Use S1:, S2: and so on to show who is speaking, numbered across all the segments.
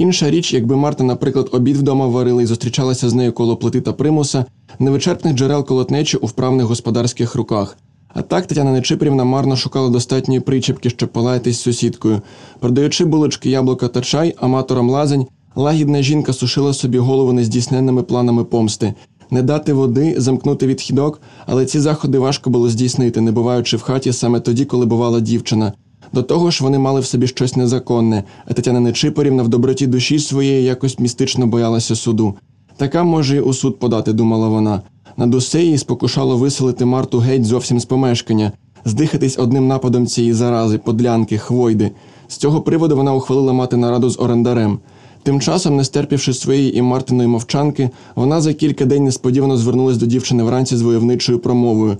S1: Інша річ, якби Марта, наприклад, обід вдома варила і зустрічалася з нею коло плити та примуса, невичерпних джерел колотнечі у вправних господарських руках. А так Тетяна Нечипрівна марно шукала достатньої причепки, щоб полаятись з сусідкою. Продаючи булочки, яблука та чай, аматором лазень, лагідна жінка сушила собі голову нездійсненними планами помсти. Не дати води, замкнути відхідок, але ці заходи важко було здійснити, не буваючи в хаті саме тоді, коли бувала дівчина. До того ж, вони мали в собі щось незаконне, а Тетяна Нечипорівна в доброті душі своєї якось містично боялася суду. Така може й у суд подати, думала вона. Над усе її спокушало виселити Марту геть зовсім з помешкання, здихатись одним нападом цієї зарази, подлянки, хвойди. З цього приводу вона ухвалила мати нараду з орендарем. Тим часом, не стерпівши своєї і Мартиної мовчанки, вона за кілька день несподівано звернулась до дівчини вранці з войовничою промовою.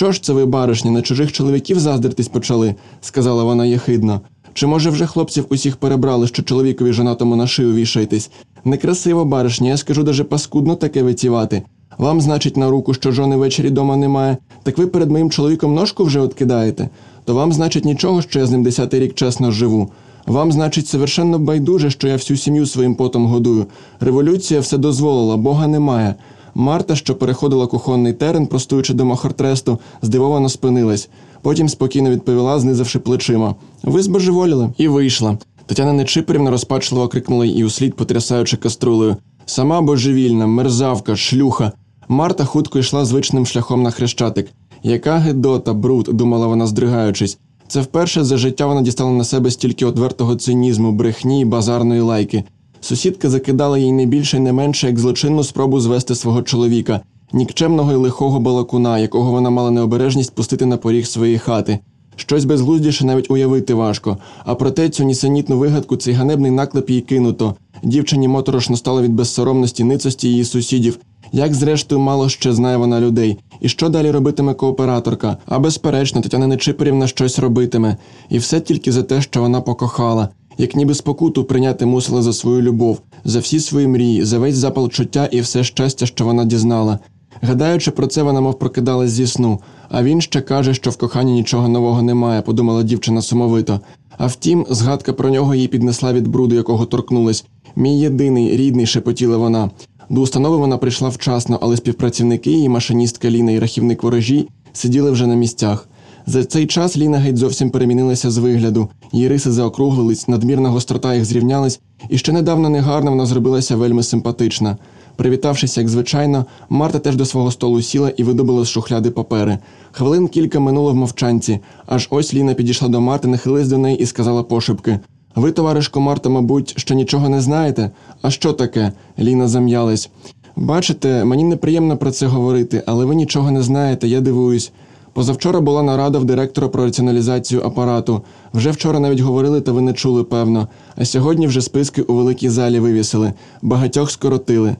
S1: Що ж це ви, баришні, на чужих чоловіків заздритись почали, сказала вона єхидно. Чи може вже хлопців усіх перебрали, що чоловікові жонатому на шию вішаєтесь? Некрасиво, баришні, я скажу даже паскудно таке витівати. Вам, значить, на руку, що жони ввечері дома немає, так ви перед моїм чоловіком ножку вже откидаєте? То вам, значить, нічого, що я з ним десятий рік чесно живу. Вам, значить, совершенно байдуже, що я всю сім'ю своїм потом годую. Революція все дозволила, Бога немає. Марта, що переходила кухонний терен, простуючи до Махортресту, здивовано спинилась. Потім спокійно відповіла, знизавши плечима. Ви збожеволіли і вийшла. Тетяна Нечипорівна розпачливо крикнула їй услід, потрясаючи каструлею. Сама божевільна, мерзавка, шлюха. Марта хутко йшла звичним шляхом на хрещатик. Яка гидота, бруд, думала вона, здригаючись. Це вперше за життя вона дістала на себе стільки одвертого цинізму, брехні й базарної лайки. Сусідка закидала їй не більше не менше як злочинну спробу звести свого чоловіка, нікчемного й лихого балакуна, якого вона мала необережність пустити на поріг своєї хати. Щось безглуздіше навіть уявити важко. А проте цю нісенітну вигадку цей ганебний наклеп їй кинуто. Дівчині моторошно стало від безсоромності ницості її сусідів. Як, зрештою, мало ще знає вона людей, і що далі робитиме кооператорка? А безперечно, Тетяна Нечипорівна щось робитиме, і все тільки за те, що вона покохала, як ніби спокуту прийняти мусила за свою любов, за всі свої мрії, за весь запал чуття і все щастя, що вона дізнала. Гадаючи про це, вона мов прокидалась зі сну. А він ще каже, що в коханні нічого нового немає, подумала дівчина сумовито. А втім, згадка про нього їй піднесла від бруду, якого торкнулась. Мій єдиний, рідний, шепотіла вона. До установи вона прийшла вчасно, але співпрацівники її, машиністка Ліна і рахівник ворожій, сиділи вже на місцях. За цей час Ліна геть зовсім перемінилася з вигляду, її риси заокруглились, надмірна гострота їх зрівнялась, і ще недавно негарна вона зробилася вельми симпатична. Привітавшись, як звичайно, Марта теж до свого столу сіла і видобила з шухляди папери. Хвилин кілька минуло в мовчанці, аж ось Ліна підійшла до Марти, нахилилась до неї і сказала пошепки. Ви, товаришко Марта, мабуть, ще нічого не знаєте? А що таке? Ліна зам'ялась. Бачите, мені неприємно про це говорити, але ви нічого не знаєте, я дивуюсь. Позавчора була нарада в директора про раціоналізацію апарату. Вже вчора навіть говорили, та ви не чули, певно. А сьогодні вже списки у великій залі вивісили, багатьох скоротили.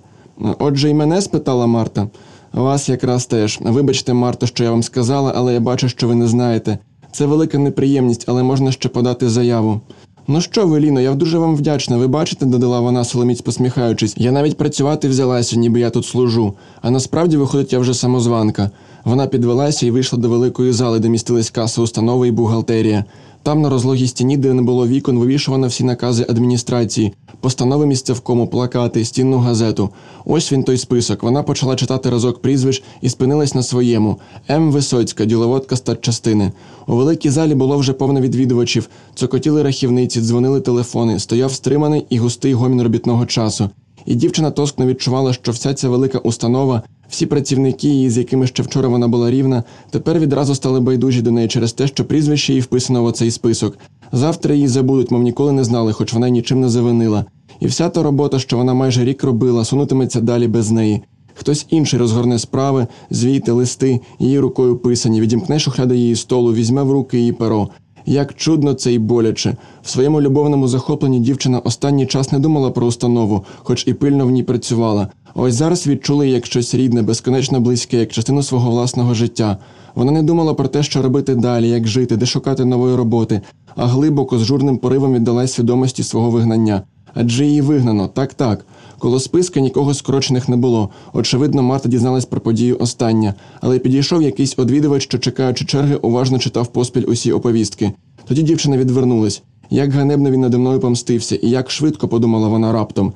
S1: Отже, і мене спитала Марта. Вас якраз теж. Вибачте, Марто, що я вам сказала, але я бачу, що ви не знаєте. Це велика неприємність, але можна ще подати заяву. Ну що ви, Ліно, я дуже вам вдячна. Ви бачите, додала вона, соломіць посміхаючись. Я навіть працювати взялася, ніби я тут служу. А насправді, виходить, я вже самозванка. Вона підвелася і вийшла до великої зали, де містились каса установи і бухгалтерія. Там на розлогій стіні, де не було вікон, вивішувано всі накази адміністрації, постанови місцевкому, плакати, стінну газету. Ось він той список. Вона почала читати разок прізвищ і спинилась на своєму. М. Висоцька, діловодка статчастини. У великій залі було вже повно відвідувачів, цокотіли рахівниці, дзвонили телефони, стояв стриманий і густий гомін робітного часу. І дівчина тоскно відчувала, що вся ця велика установа, всі працівники, її, з якими ще вчора вона була рівна, тепер відразу стали байдужі до неї через те, що прізвище її вписано в оцей список. Завтра її забудуть, мов ніколи не знали, хоч вона нічим не завинила. І вся та робота, що вона майже рік робила, сунутиметься далі без неї. Хтось інший розгорне справи, звіти, листи, її рукою писані, відімкне шухляда її столу, візьме в руки її перо. Як чудно це й боляче. В своєму любовному захопленні дівчина останній час не думала про установу, хоч і пильно в ній працювала. Ось зараз відчули як щось рідне, безконечно близьке, як частину свого власного життя. Вона не думала про те, що робити далі, як жити, де шукати нової роботи, а глибоко з журним поривом віддалась свідомості свого вигнання. Адже її вигнано, так так. Коло списка нікого скорочених не було. Очевидно, Марта дізналась про подію остання, але підійшов якийсь одвідувач, що, чекаючи черги, уважно читав поспіль усі оповістки. Тоді дівчина відвернулась. Як ганебно він нади мною помстився, і як швидко подумала вона раптом.